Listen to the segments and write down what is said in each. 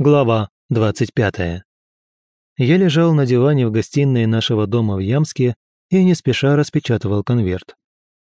Глава 25. Я лежал на диване в гостиной нашего дома в Ямске и не спеша распечатывал конверт.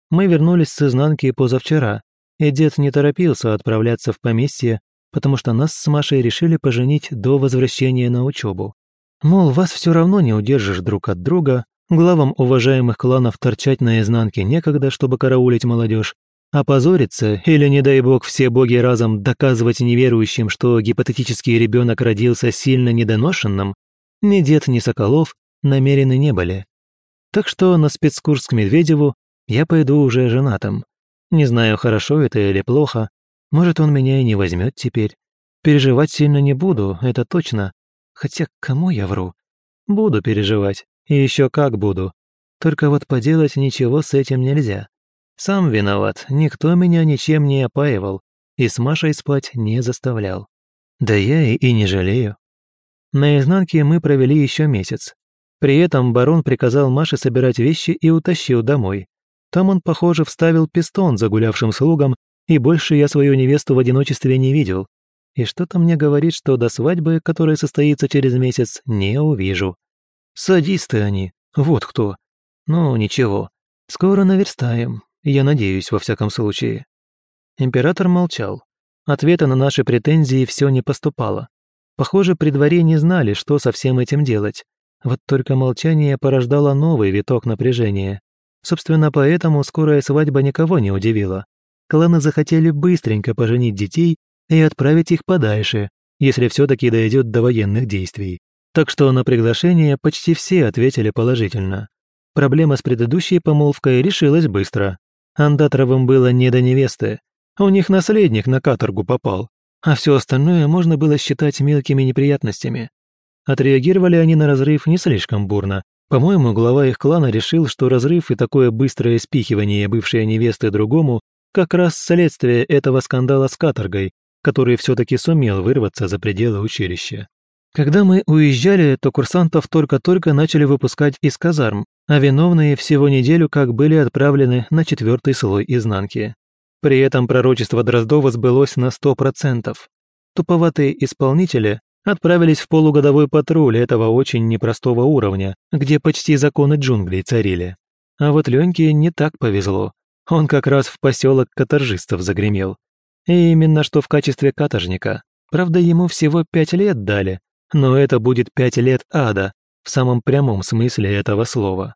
Мы вернулись с изнанки позавчера, и дед не торопился отправляться в поместье, потому что нас с Машей решили поженить до возвращения на учебу. Мол, вас все равно не удержишь друг от друга, главам уважаемых кланов торчать на изнанке некогда, чтобы караулить молодежь, Опозориться или, не дай бог, все боги разом доказывать неверующим, что гипотетический ребенок родился сильно недоношенным, ни дед, ни Соколов намерены не были. Так что на спецкурс к Медведеву я пойду уже женатым. Не знаю, хорошо это или плохо. Может, он меня и не возьмет теперь. Переживать сильно не буду, это точно. Хотя кому я вру? Буду переживать. И еще как буду. Только вот поделать ничего с этим нельзя. Сам виноват, никто меня ничем не опаивал и с Машей спать не заставлял. Да я и, и не жалею. На изнанке мы провели еще месяц. При этом барон приказал Маше собирать вещи и утащил домой. Там он, похоже, вставил пистон загулявшим слугам, и больше я свою невесту в одиночестве не видел. И что-то мне говорит, что до свадьбы, которая состоится через месяц, не увижу. Садисты они, вот кто. Ну, ничего, скоро наверстаем, я надеюсь, во всяком случае. Император молчал. Ответа на наши претензии все не поступало. Похоже, при дворе не знали, что со всем этим делать. Вот только молчание порождало новый виток напряжения. Собственно, поэтому скорая свадьба никого не удивила. Кланы захотели быстренько поженить детей и отправить их подальше, если все-таки дойдет до военных действий. Так что на приглашение почти все ответили положительно. Проблема с предыдущей помолвкой решилась быстро. Андатровым было не до невесты. У них наследник на каторгу попал, а все остальное можно было считать мелкими неприятностями. Отреагировали они на разрыв не слишком бурно. По-моему, глава их клана решил, что разрыв и такое быстрое спихивание бывшей невесты другому как раз следствие этого скандала с каторгой, который все-таки сумел вырваться за пределы училища. Когда мы уезжали, то курсантов только-только начали выпускать из казарм, а виновные всего неделю как были отправлены на четвертый слой изнанки. При этом пророчество Дроздова сбылось на сто процентов. Туповатые исполнители отправились в полугодовой патруль этого очень непростого уровня, где почти законы джунглей царили. А вот Леньке не так повезло. Он как раз в поселок каторжистов загремел. И именно что в качестве каторжника. Правда, ему всего пять лет дали, но это будет пять лет ада, в самом прямом смысле этого слова.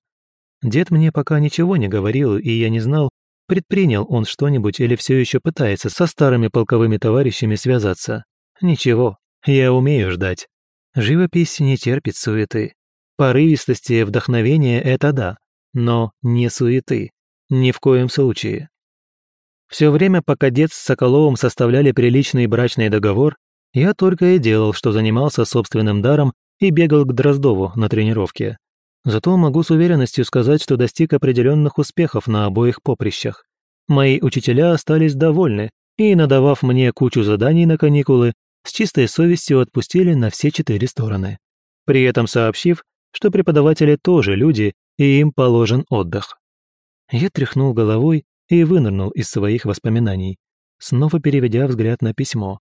Дед мне пока ничего не говорил, и я не знал, предпринял он что-нибудь или все еще пытается со старыми полковыми товарищами связаться. Ничего, я умею ждать. Живопись не терпит суеты. Порывистости и вдохновение – это да, но не суеты. Ни в коем случае. Все время, пока дед с Соколовым составляли приличный брачный договор, я только и делал, что занимался собственным даром и бегал к Дроздову на тренировке. Зато могу с уверенностью сказать, что достиг определенных успехов на обоих поприщах. Мои учителя остались довольны и, надавав мне кучу заданий на каникулы, с чистой совестью отпустили на все четыре стороны. При этом сообщив, что преподаватели тоже люди и им положен отдых. Я тряхнул головой и вынырнул из своих воспоминаний, снова переведя взгляд на письмо.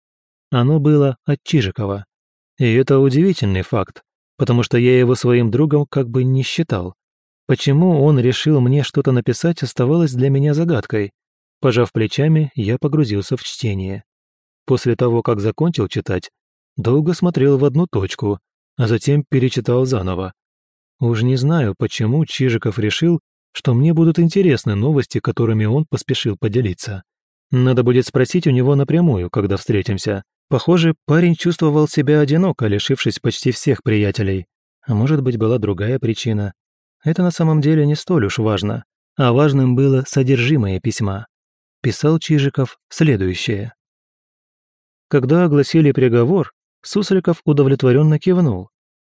Оно было от Чижикова. И это удивительный факт, потому что я его своим другом как бы не считал. Почему он решил мне что-то написать, оставалось для меня загадкой. Пожав плечами, я погрузился в чтение. После того, как закончил читать, долго смотрел в одну точку, а затем перечитал заново. Уж не знаю, почему Чижиков решил, что мне будут интересны новости, которыми он поспешил поделиться. Надо будет спросить у него напрямую, когда встретимся. Похоже, парень чувствовал себя одиноко, лишившись почти всех приятелей. А может быть, была другая причина. Это на самом деле не столь уж важно. А важным было содержимое письма. Писал Чижиков следующее. Когда огласили приговор, Сусликов удовлетворенно кивнул.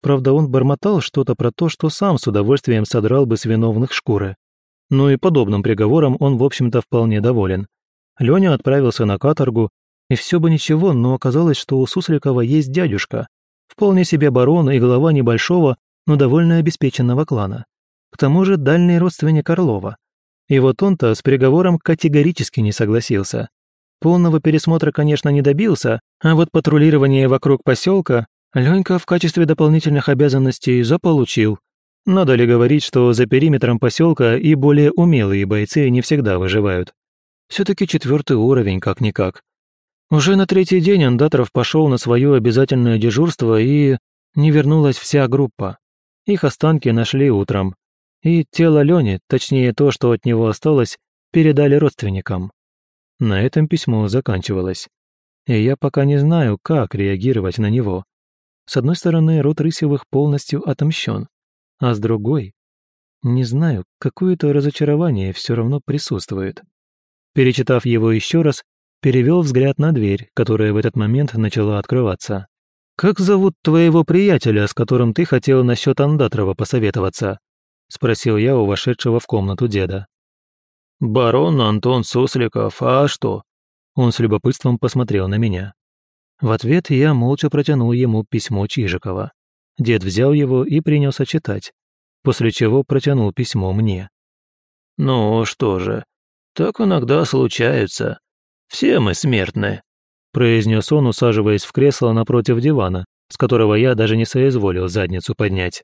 Правда, он бормотал что-то про то, что сам с удовольствием содрал бы с виновных шкуры. Ну и подобным приговором он, в общем-то, вполне доволен. Леня отправился на каторгу, и все бы ничего, но оказалось, что у Сусликова есть дядюшка, вполне себе барон и глава небольшого, но довольно обеспеченного клана. К тому же дальний родственник Орлова. И вот он-то с приговором категорически не согласился. Полного пересмотра, конечно, не добился, а вот патрулирование вокруг поселка Ленька в качестве дополнительных обязанностей заполучил. Надо ли говорить, что за периметром поселка и более умелые бойцы не всегда выживают? Все-таки четвертый уровень, как-никак. Уже на третий день Андатров пошел на свое обязательное дежурство и не вернулась вся группа. Их останки нашли утром. И тело Лени, точнее то, что от него осталось, передали родственникам. На этом письмо заканчивалось. И я пока не знаю, как реагировать на него. С одной стороны, род Рысевых полностью отомщен, а с другой, не знаю, какое-то разочарование все равно присутствует. Перечитав его еще раз, перевел взгляд на дверь, которая в этот момент начала открываться. «Как зовут твоего приятеля, с которым ты хотел насчет Андатрова посоветоваться?» — спросил я у вошедшего в комнату деда. «Барон Антон Сусликов, а что?» Он с любопытством посмотрел на меня. В ответ я молча протянул ему письмо Чижикова. Дед взял его и принялся читать, после чего протянул письмо мне. «Ну что же, так иногда случается. Все мы смертны», произнес он, усаживаясь в кресло напротив дивана, с которого я даже не соизволил задницу поднять.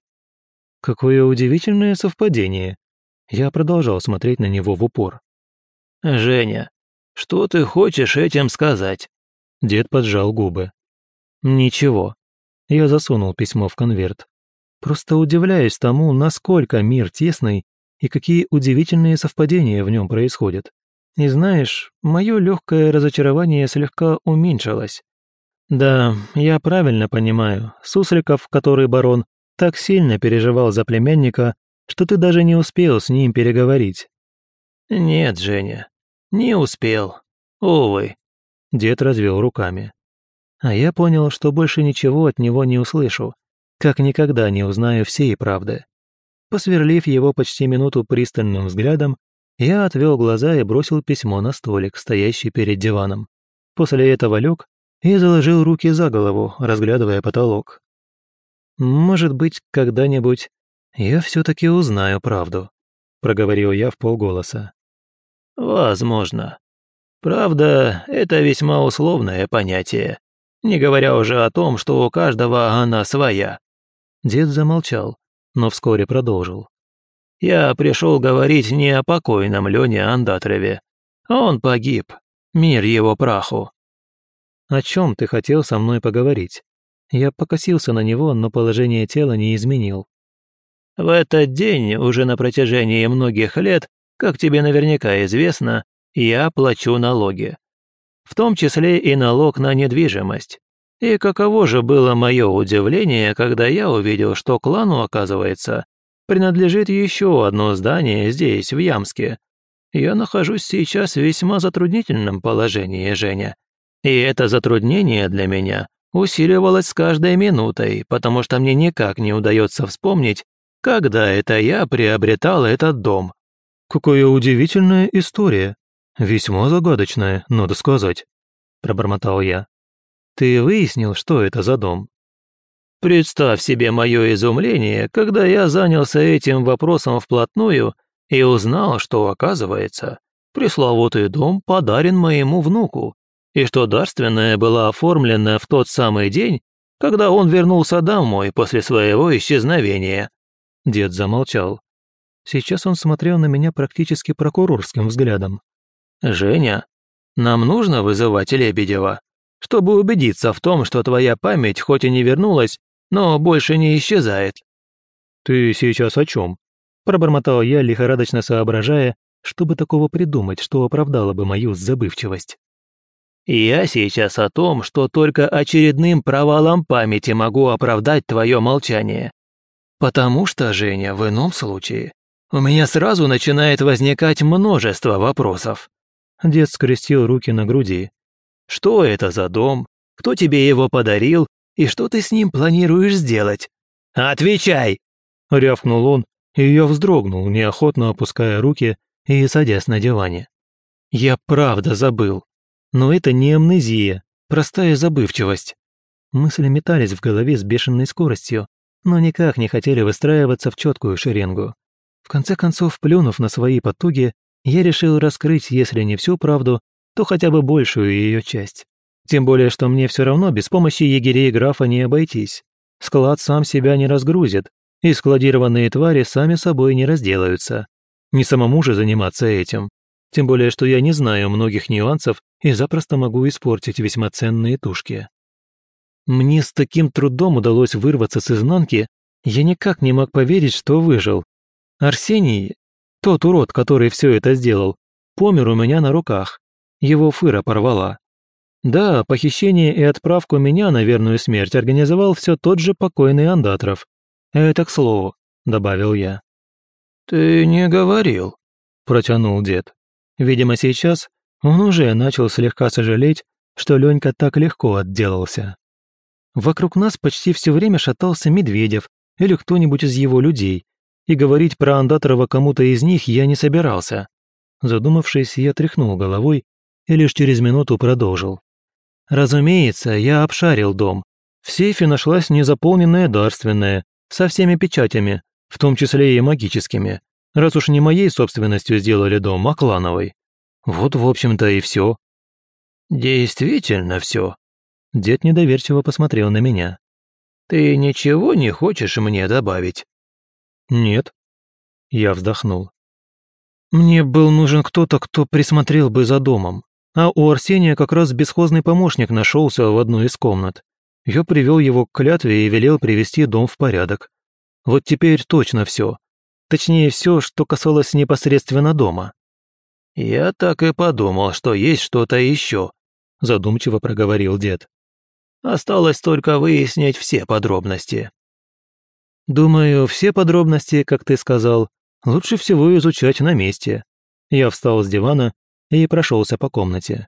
Какое удивительное совпадение. Я продолжал смотреть на него в упор. «Женя, что ты хочешь этим сказать?» Дед поджал губы. «Ничего». Я засунул письмо в конверт. Просто удивляюсь тому, насколько мир тесный и какие удивительные совпадения в нем происходят. И знаешь, мое легкое разочарование слегка уменьшилось. Да, я правильно понимаю, Сусликов, который барон, так сильно переживал за племянника, что ты даже не успел с ним переговорить. Нет, Женя, не успел. Увы. Дед развел руками. А я понял, что больше ничего от него не услышу, как никогда не узнаю всей правды. Посверлив его почти минуту пристальным взглядом, я отвел глаза и бросил письмо на столик, стоящий перед диваном. После этого лег и заложил руки за голову, разглядывая потолок. «Может быть, когда-нибудь я все-таки узнаю правду», — проговорил я в полголоса. «Возможно», Правда, это весьма условное понятие, не говоря уже о том, что у каждого она своя». Дед замолчал, но вскоре продолжил. «Я пришел говорить не о покойном Лене Андатрове. Он погиб. Мир его праху». «О чем ты хотел со мной поговорить?» Я покосился на него, но положение тела не изменил. «В этот день, уже на протяжении многих лет, как тебе наверняка известно, я плачу налоги. В том числе и налог на недвижимость. И каково же было мое удивление, когда я увидел, что клану, оказывается, принадлежит еще одно здание здесь, в Ямске. Я нахожусь сейчас в весьма затруднительном положении, Женя. И это затруднение для меня усиливалось с каждой минутой, потому что мне никак не удается вспомнить, когда это я приобретал этот дом. «Какая удивительная история», «Весьма загадочная, надо сказать», – пробормотал я. «Ты выяснил, что это за дом?» «Представь себе мое изумление, когда я занялся этим вопросом вплотную и узнал, что, оказывается, пресловутый дом подарен моему внуку, и что дарственная была оформлена в тот самый день, когда он вернулся домой после своего исчезновения». Дед замолчал. Сейчас он смотрел на меня практически прокурорским взглядом. «Женя, нам нужно вызывать Лебедева, чтобы убедиться в том, что твоя память хоть и не вернулась, но больше не исчезает». «Ты сейчас о чем? пробормотал я, лихорадочно соображая, чтобы такого придумать, что оправдало бы мою забывчивость. «Я сейчас о том, что только очередным провалом памяти могу оправдать твое молчание. Потому что, Женя, в ином случае у меня сразу начинает возникать множество вопросов. Дед скрестил руки на груди. «Что это за дом? Кто тебе его подарил? И что ты с ним планируешь сделать? Отвечай!» Рявкнул он, и я вздрогнул, неохотно опуская руки и садясь на диване. Я правда забыл. Но это не амнезия, простая забывчивость. Мысли метались в голове с бешеной скоростью, но никак не хотели выстраиваться в четкую шеренгу. В конце концов, плюнув на свои потуги, я решил раскрыть, если не всю правду, то хотя бы большую ее часть. Тем более, что мне все равно без помощи егерей графа не обойтись. Склад сам себя не разгрузит, и складированные твари сами собой не разделаются. Не самому же заниматься этим. Тем более, что я не знаю многих нюансов и запросто могу испортить весьма ценные тушки. Мне с таким трудом удалось вырваться с изнанки, я никак не мог поверить, что выжил. Арсений, тот урод, который все это сделал, помер у меня на руках. Его фыра порвала. Да, похищение и отправку меня на верную смерть организовал все тот же покойный Андатров. Это к слову, добавил я. «Ты не говорил», — протянул дед. Видимо, сейчас он уже начал слегка сожалеть, что Ленька так легко отделался. Вокруг нас почти все время шатался Медведев или кто-нибудь из его людей, и говорить про Андаторова кому-то из них я не собирался. Задумавшись, я тряхнул головой и лишь через минуту продолжил. Разумеется, я обшарил дом. В сейфе нашлась незаполненная дарственная, со всеми печатями, в том числе и магическими, раз уж не моей собственностью сделали дом, а клановой. Вот, в общем-то, и все. Действительно все. Дед недоверчиво посмотрел на меня. Ты ничего не хочешь мне добавить? Нет. Я вздохнул. Мне был нужен кто-то, кто присмотрел бы за домом. А у Арсения как раз бесхозный помощник нашелся в одной из комнат. Я привел его к клятве и велел привести дом в порядок. Вот теперь точно все. Точнее, все, что касалось непосредственно дома. «Я так и подумал, что есть что-то еще», – задумчиво проговорил дед. «Осталось только выяснить все подробности». «Думаю, все подробности, как ты сказал, лучше всего изучать на месте». Я встал с дивана и прошелся по комнате.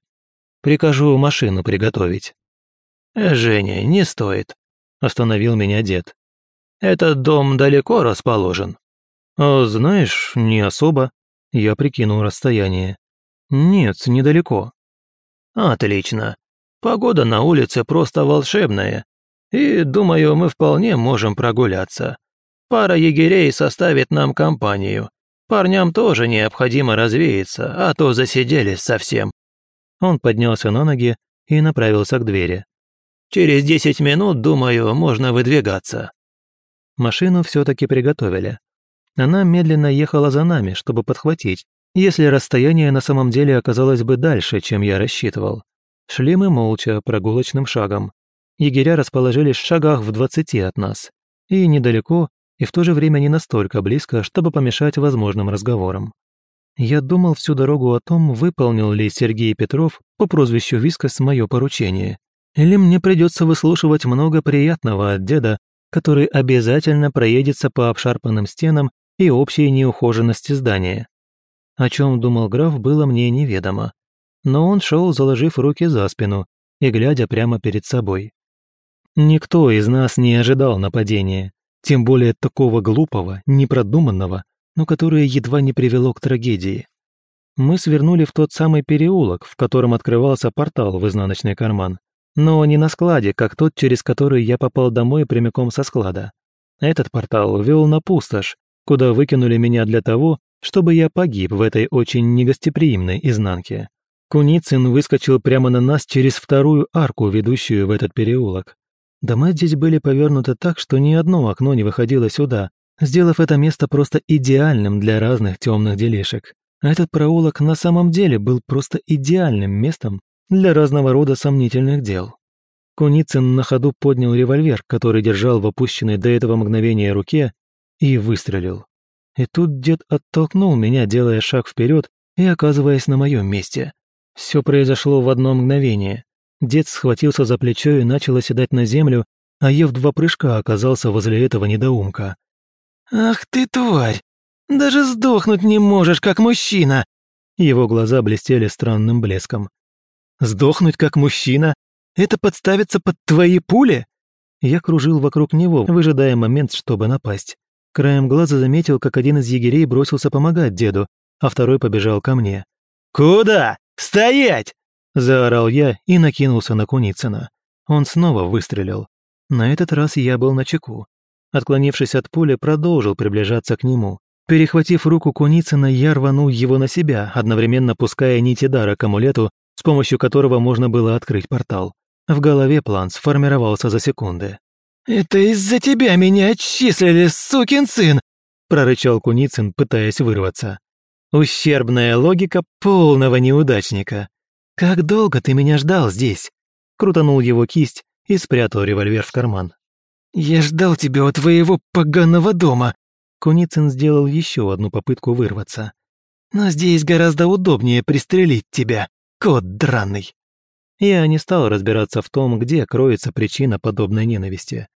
«Прикажу машину приготовить». «Женя, не стоит», – остановил меня дед. «Этот дом далеко расположен». «А знаешь, не особо». Я прикинул расстояние. «Нет, недалеко». «Отлично. Погода на улице просто волшебная. И, думаю, мы вполне можем прогуляться. Пара егерей составит нам компанию. Парням тоже необходимо развеяться, а то засиделись совсем». Он поднялся на ноги и направился к двери. «Через десять минут, думаю, можно выдвигаться». Машину все-таки приготовили. Она медленно ехала за нами, чтобы подхватить, если расстояние на самом деле оказалось бы дальше, чем я рассчитывал. Шли мы молча, прогулочным шагом. Егеря расположились в шагах в двадцати от нас. И недалеко, и в то же время не настолько близко, чтобы помешать возможным разговорам. Я думал всю дорогу о том, выполнил ли Сергей Петров по прозвищу Вискас мое поручение. Или мне придется выслушивать много приятного от деда, который обязательно проедется по обшарпанным стенам и общей неухоженности здания. О чем думал граф, было мне неведомо. Но он шел, заложив руки за спину и глядя прямо перед собой. Никто из нас не ожидал нападения, тем более такого глупого, непродуманного, но которое едва не привело к трагедии. Мы свернули в тот самый переулок, в котором открывался портал в изнаночный карман. Но не на складе, как тот, через который я попал домой прямиком со склада. Этот портал вел на пустошь, куда выкинули меня для того, чтобы я погиб в этой очень негостеприимной изнанке. Куницын выскочил прямо на нас через вторую арку, ведущую в этот переулок. Дома здесь были повернуты так, что ни одно окно не выходило сюда, сделав это место просто идеальным для разных темных делишек. Этот проулок на самом деле был просто идеальным местом для разного рода сомнительных дел. Куницын на ходу поднял револьвер, который держал в опущенной до этого мгновения руке, и выстрелил. И тут дед оттолкнул меня, делая шаг вперед и оказываясь на моем месте. Все произошло в одно мгновение. Дед схватился за плечо и начал оседать на землю, а я в два прыжка оказался возле этого недоумка. «Ах ты, тварь! Даже сдохнуть не можешь, как мужчина!» Его глаза блестели странным блеском. «Сдохнуть, как мужчина? Это подставиться под твои пули?» Я кружил вокруг него, выжидая момент, чтобы напасть. Краем глаза заметил, как один из егерей бросился помогать деду, а второй побежал ко мне. «Куда? Стоять!» – заорал я и накинулся на Куницына. Он снова выстрелил. На этот раз я был на чеку. Отклонившись от пули, продолжил приближаться к нему. Перехватив руку Куницына, я рванул его на себя, одновременно пуская нити дара к амулету, с помощью которого можно было открыть портал. В голове план сформировался за секунды. «Это из-за тебя меня отчислили, сукин сын!» прорычал Куницын, пытаясь вырваться. «Ущербная логика полного неудачника. Как долго ты меня ждал здесь?» Крутанул его кисть и спрятал револьвер в карман. «Я ждал тебя у твоего поганого дома!» Куницын сделал еще одну попытку вырваться. «Но здесь гораздо удобнее пристрелить тебя, кот драный!» Я не стал разбираться в том, где кроется причина подобной ненависти.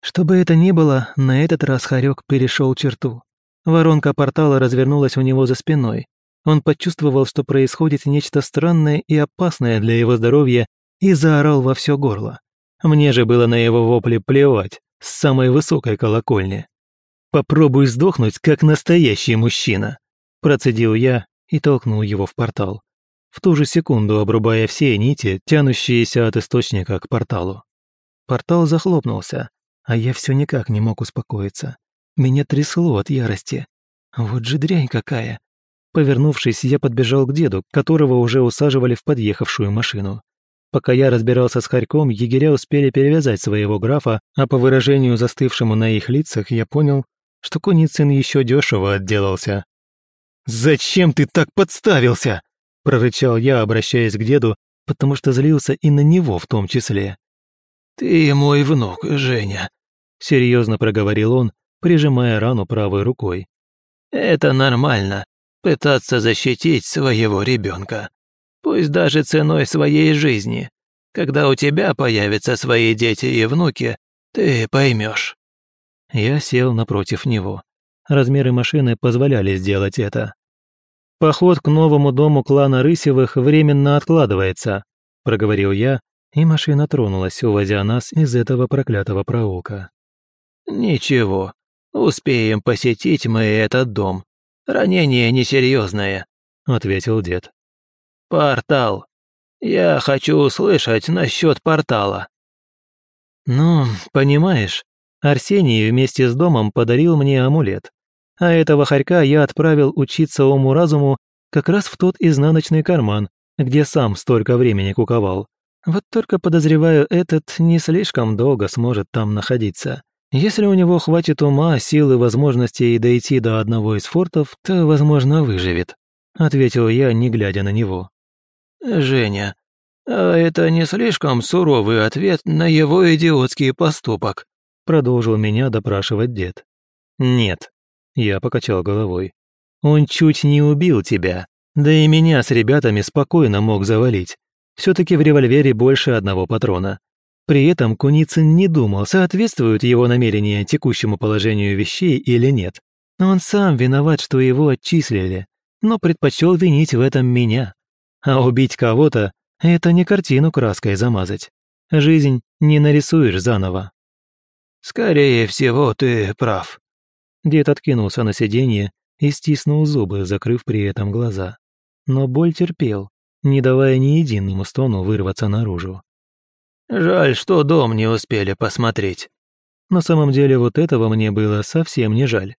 Что бы это ни было, на этот раз Харек перешел черту. Воронка портала развернулась у него за спиной. Он почувствовал, что происходит нечто странное и опасное для его здоровья, и заорал во все горло. Мне же было на его вопли плевать с самой высокой колокольни. «Попробуй сдохнуть, как настоящий мужчина», процедил я и толкнул его в портал. В ту же секунду обрубая все нити, тянущиеся от источника к порталу. Портал захлопнулся, а я все никак не мог успокоиться. Меня трясло от ярости. Вот же дрянь какая. Повернувшись, я подбежал к деду, которого уже усаживали в подъехавшую машину. Пока я разбирался с Харьком, егеря успели перевязать своего графа, а по выражению застывшему на их лицах я понял, что Куницын еще дешево отделался. «Зачем ты так подставился?» – прорычал я, обращаясь к деду, потому что злился и на него в том числе. «Ты мой внук, Женя», – серьезно проговорил он, прижимая рану правой рукой. «Это нормально, пытаться защитить своего ребенка пусть даже ценой своей жизни. Когда у тебя появятся свои дети и внуки, ты поймешь. Я сел напротив него. Размеры машины позволяли сделать это. «Поход к новому дому клана Рысевых временно откладывается», – проговорил я, и машина тронулась, увозя нас из этого проклятого проулка. «Ничего, успеем посетить мы этот дом. Ранение несерьезное», – ответил дед. «Портал. Я хочу услышать насчет портала». «Ну, понимаешь, Арсений вместе с домом подарил мне амулет. А этого хорька я отправил учиться уму-разуму как раз в тот изнаночный карман, где сам столько времени куковал. Вот только подозреваю, этот не слишком долго сможет там находиться. Если у него хватит ума, силы, возможностей дойти до одного из фортов, то, возможно, выживет», — ответил я, не глядя на него. «Женя, а это не слишком суровый ответ на его идиотский поступок?» Продолжил меня допрашивать дед. «Нет», — я покачал головой. «Он чуть не убил тебя, да и меня с ребятами спокойно мог завалить. все таки в револьвере больше одного патрона. При этом Куницын не думал, соответствуют его намерения текущему положению вещей или нет. Он сам виноват, что его отчислили, но предпочел винить в этом меня. А убить кого-то — это не картину краской замазать. Жизнь не нарисуешь заново. «Скорее всего, ты прав». Дед откинулся на сиденье и стиснул зубы, закрыв при этом глаза. Но боль терпел, не давая ни единому стону вырваться наружу. «Жаль, что дом не успели посмотреть». На самом деле вот этого мне было совсем не жаль.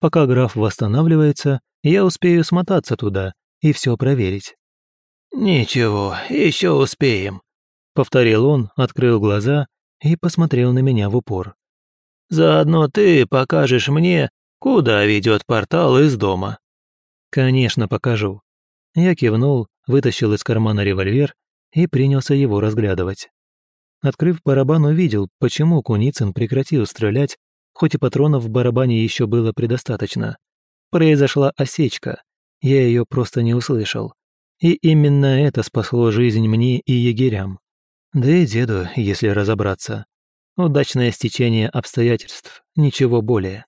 Пока граф восстанавливается, я успею смотаться туда и все проверить. «Ничего, еще успеем», — повторил он, открыл глаза и посмотрел на меня в упор. «Заодно ты покажешь мне, куда ведет портал из дома». «Конечно, покажу». Я кивнул, вытащил из кармана револьвер и принялся его разглядывать. Открыв барабан, увидел, почему Куницын прекратил стрелять, хоть и патронов в барабане еще было предостаточно. Произошла осечка, я ее просто не услышал. И именно это спасло жизнь мне и егерям. Да и деду, если разобраться. Удачное стечение обстоятельств, ничего более.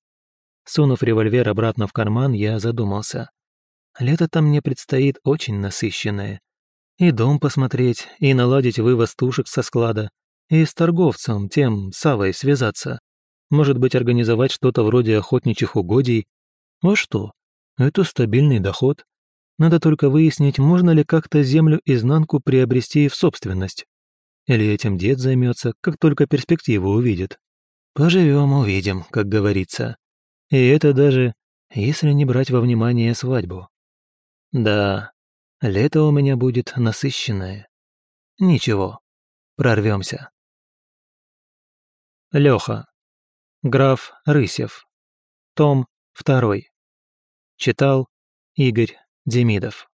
Сунув револьвер обратно в карман, я задумался. Лето-то мне предстоит очень насыщенное. И дом посмотреть, и наладить вывоз тушек со склада, и с торговцем, тем, Савой, связаться. Может быть, организовать что-то вроде охотничьих угодий. А что? Это стабильный доход, надо только выяснить, можно ли как-то землю изнанку приобрести в собственность. Или этим дед займется, как только перспективу увидит. Поживем, увидим, как говорится. И это даже, если не брать во внимание свадьбу. Да, Лето у меня будет насыщенное. Ничего, прорвемся. Леха. Граф Рысев. Том 2. Читал Игорь Демидов.